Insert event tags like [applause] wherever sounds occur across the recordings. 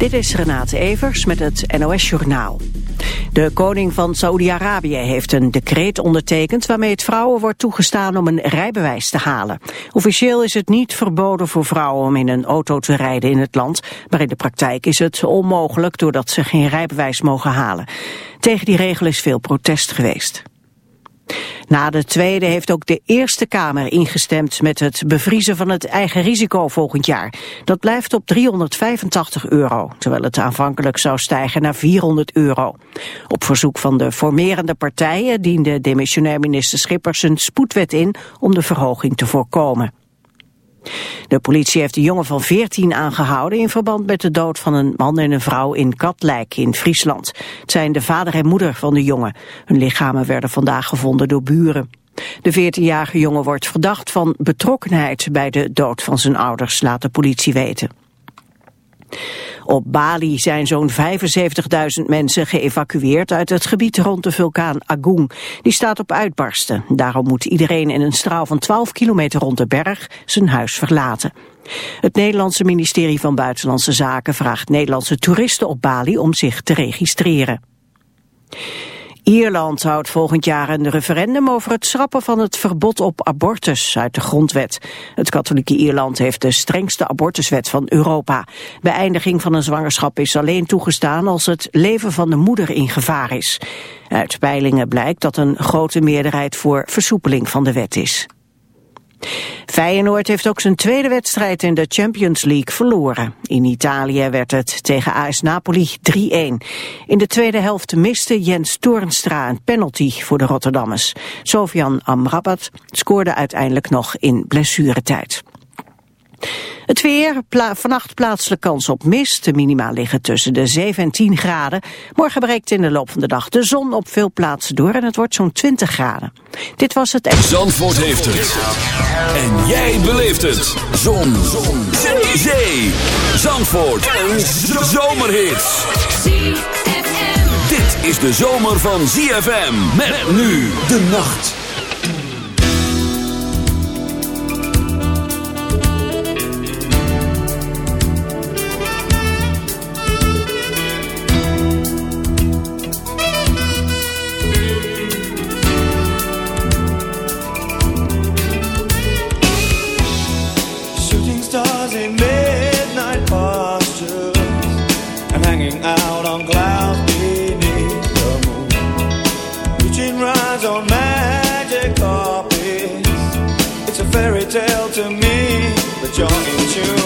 Dit is Renate Evers met het NOS Journaal. De koning van Saoedi-Arabië heeft een decreet ondertekend... waarmee het vrouwen wordt toegestaan om een rijbewijs te halen. Officieel is het niet verboden voor vrouwen om in een auto te rijden in het land... maar in de praktijk is het onmogelijk doordat ze geen rijbewijs mogen halen. Tegen die regel is veel protest geweest. Na de tweede heeft ook de Eerste Kamer ingestemd met het bevriezen van het eigen risico volgend jaar. Dat blijft op 385 euro, terwijl het aanvankelijk zou stijgen naar 400 euro. Op verzoek van de formerende partijen diende demissionair minister Schippers een spoedwet in om de verhoging te voorkomen. De politie heeft een jongen van 14 aangehouden in verband met de dood van een man en een vrouw in Katlijk in Friesland. Het zijn de vader en moeder van de jongen. Hun lichamen werden vandaag gevonden door buren. De 14-jarige jongen wordt verdacht van betrokkenheid bij de dood van zijn ouders, laat de politie weten. Op Bali zijn zo'n 75.000 mensen geëvacueerd uit het gebied rond de vulkaan Agung. Die staat op uitbarsten. Daarom moet iedereen in een straal van 12 kilometer rond de berg zijn huis verlaten. Het Nederlandse ministerie van Buitenlandse Zaken vraagt Nederlandse toeristen op Bali om zich te registreren. Ierland houdt volgend jaar een referendum over het schrappen van het verbod op abortus uit de grondwet. Het katholieke Ierland heeft de strengste abortuswet van Europa. Beëindiging van een zwangerschap is alleen toegestaan als het leven van de moeder in gevaar is. Uit peilingen blijkt dat een grote meerderheid voor versoepeling van de wet is. Feyenoord heeft ook zijn tweede wedstrijd in de Champions League verloren. In Italië werd het tegen AS Napoli 3-1. In de tweede helft miste Jens Toornstra een penalty voor de Rotterdammers. Sofian Amrabat scoorde uiteindelijk nog in blessuretijd. Het weer, vannacht plaatselijk kans op mist. De minima liggen tussen de 7 en 10 graden. Morgen breekt in de loop van de dag de zon op veel plaatsen door en het wordt zo'n 20 graden. Dit was het... Zandvoort heeft het. En jij beleeft het. Zon. zon. Zee. Zandvoort. Een zomerhit. Dit is de zomer van ZFM. Met nu de nacht. you're in tune.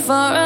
for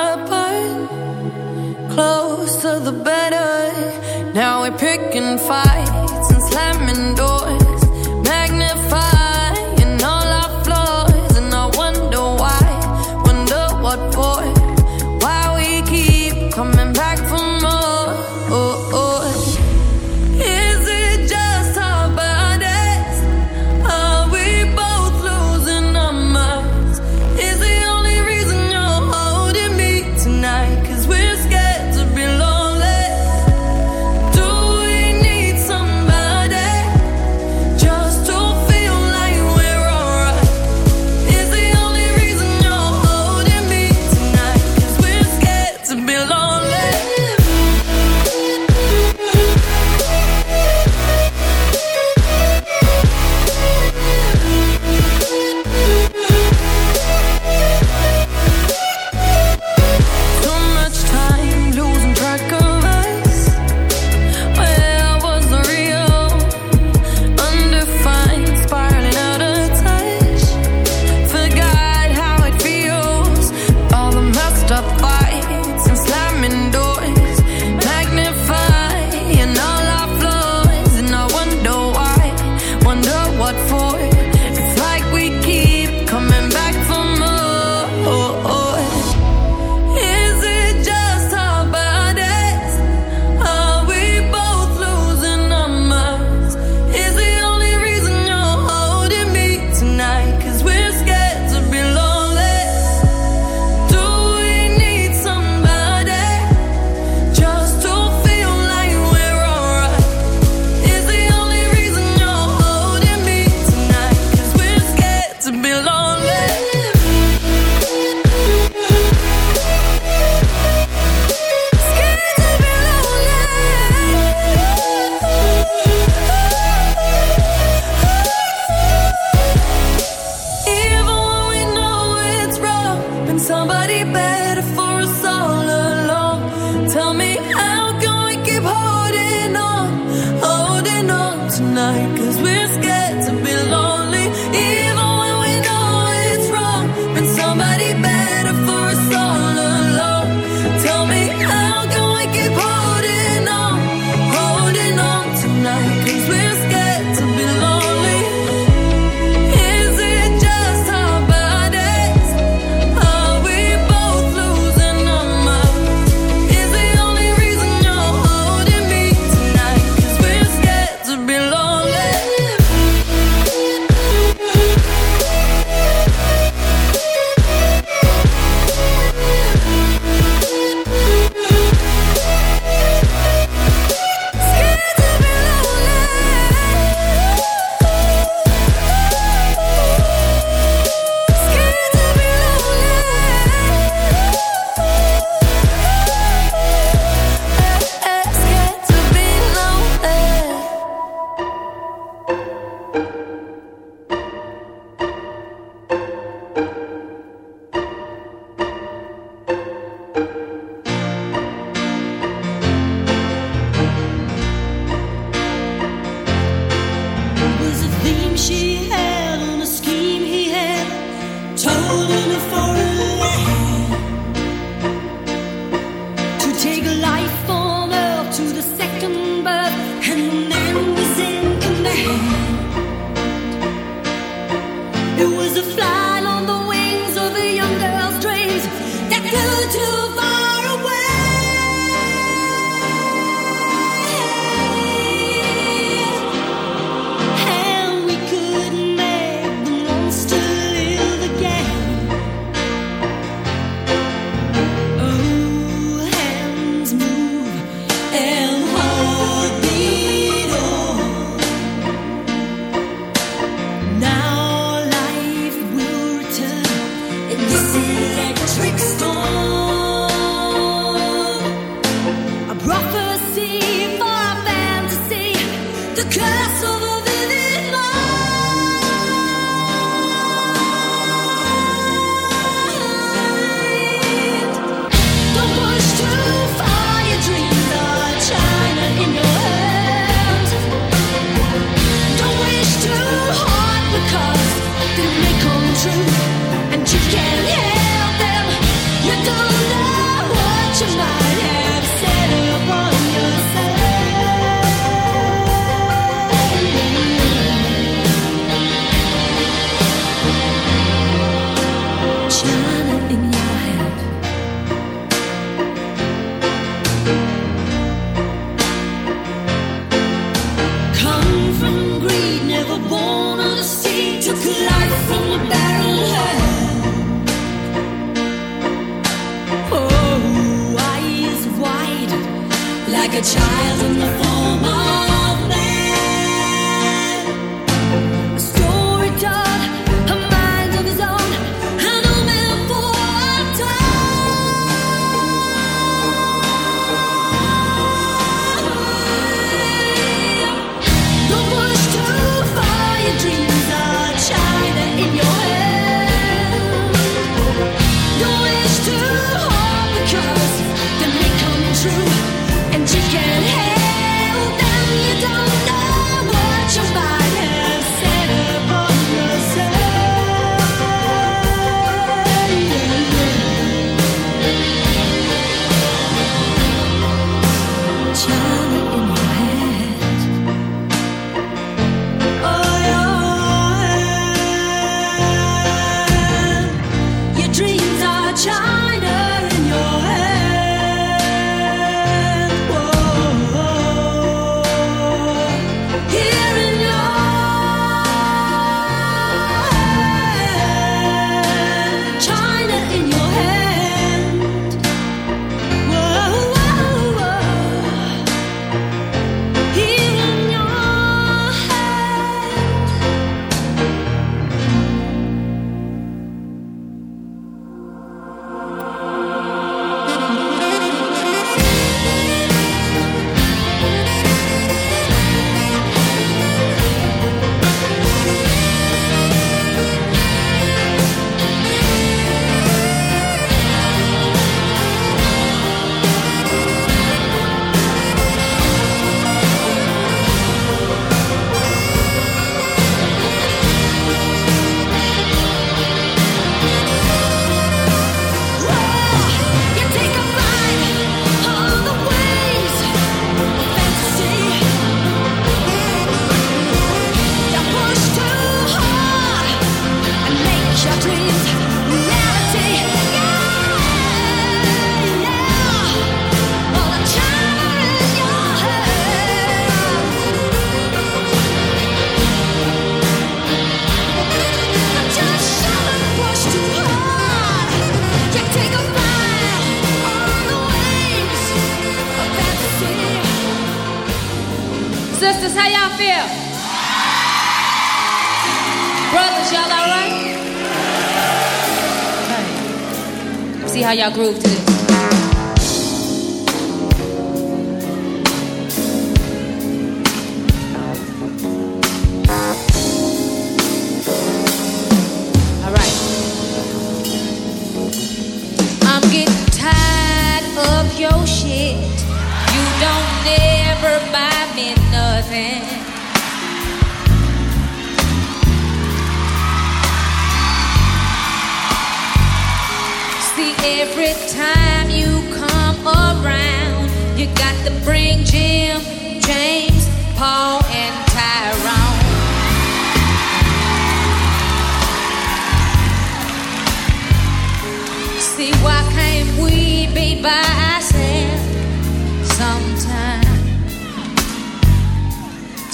y'all groove to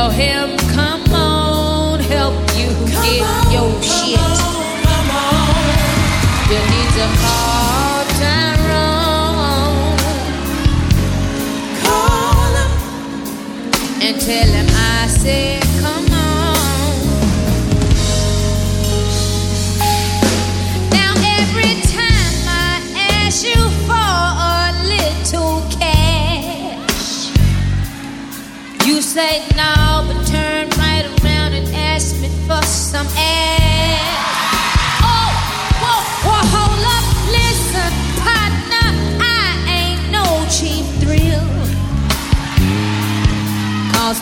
Tell him, come on, help you come get on, your shit. On, you need to call Tyrone. Call him and tell him I said.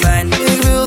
fijn. Ik wil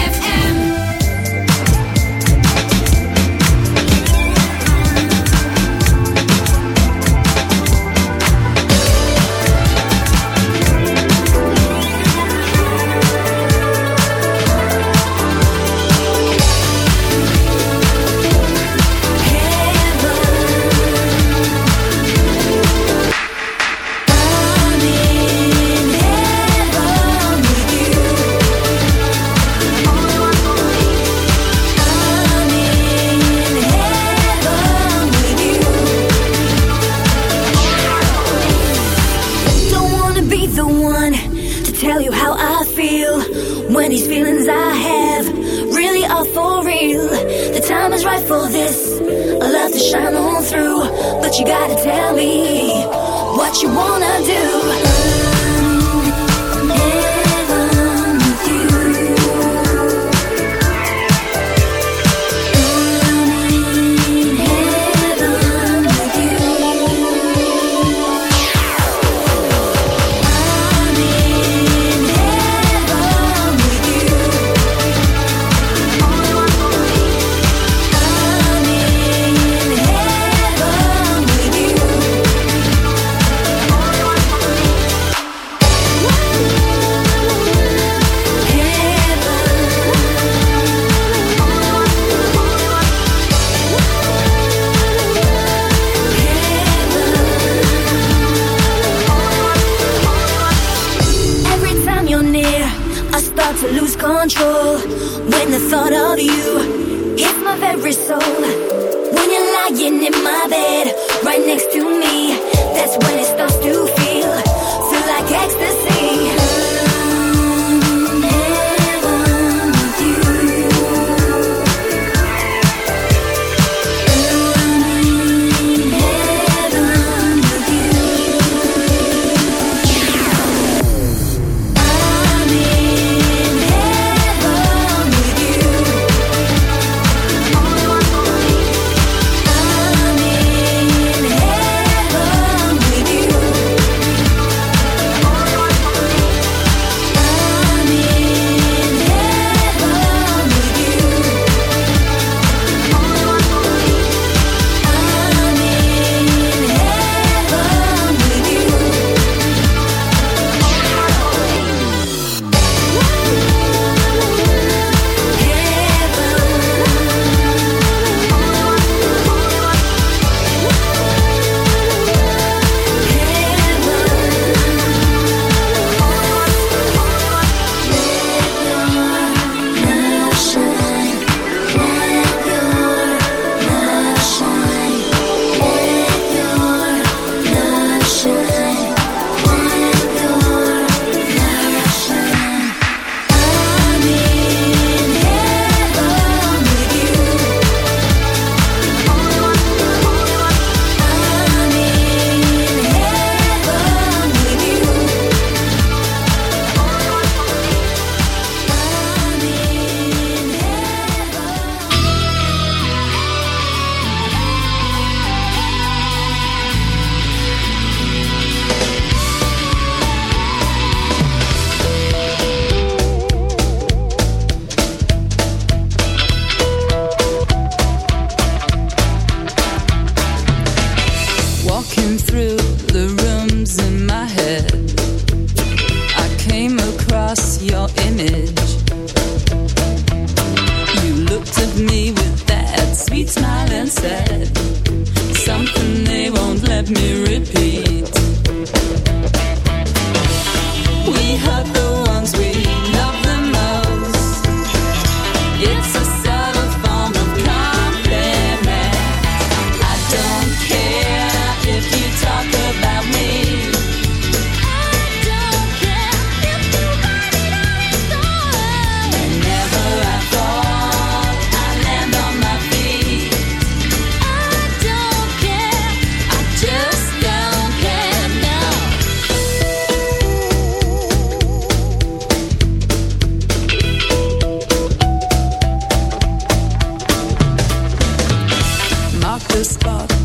the spot.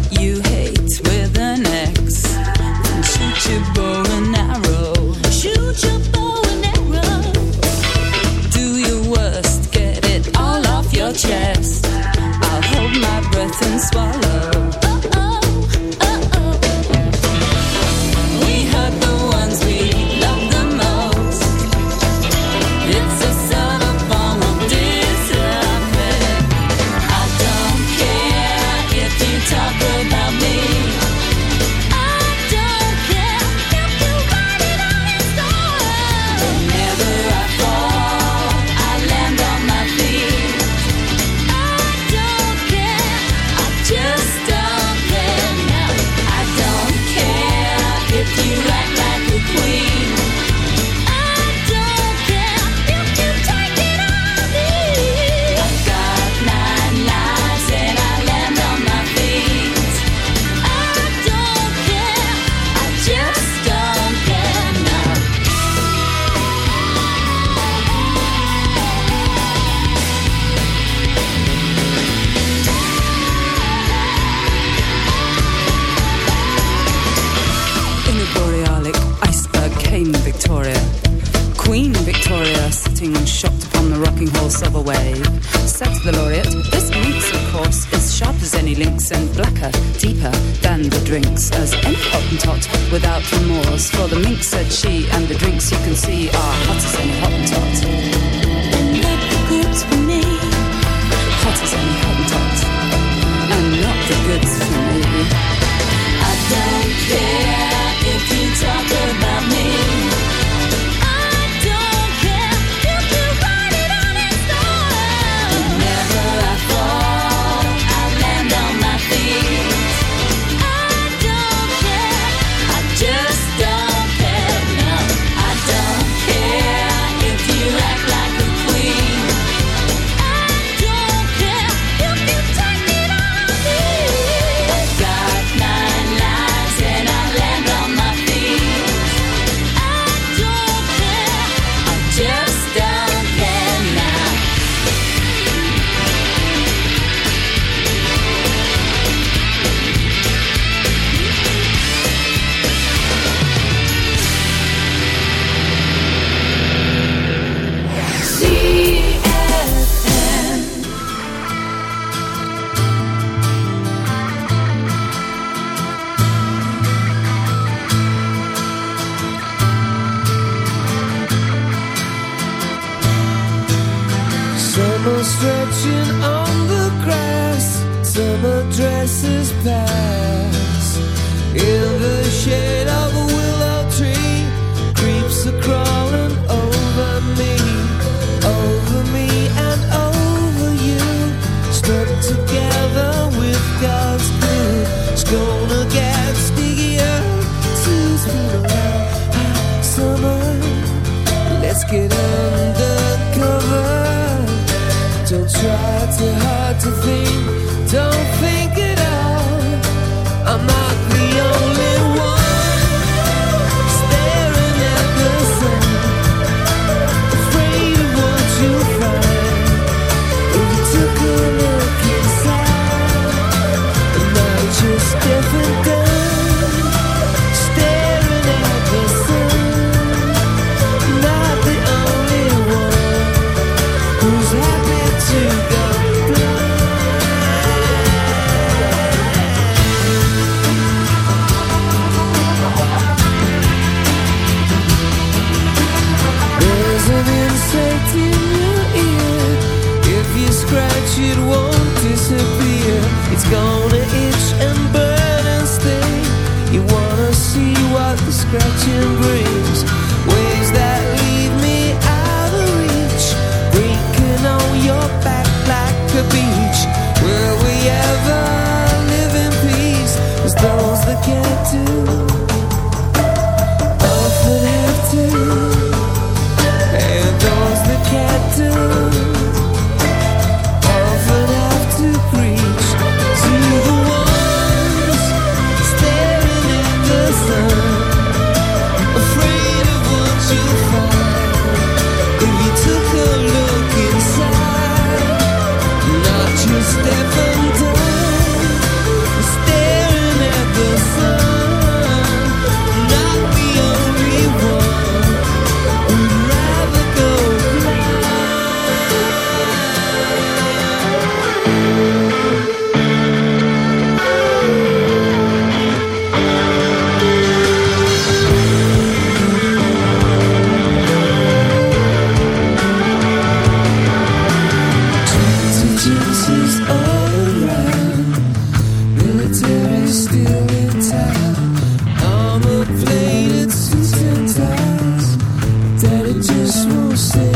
Isso ser.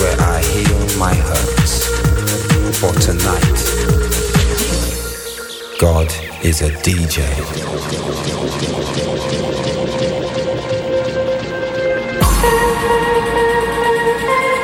where I heal my hurts. For tonight, God is a DJ. [laughs]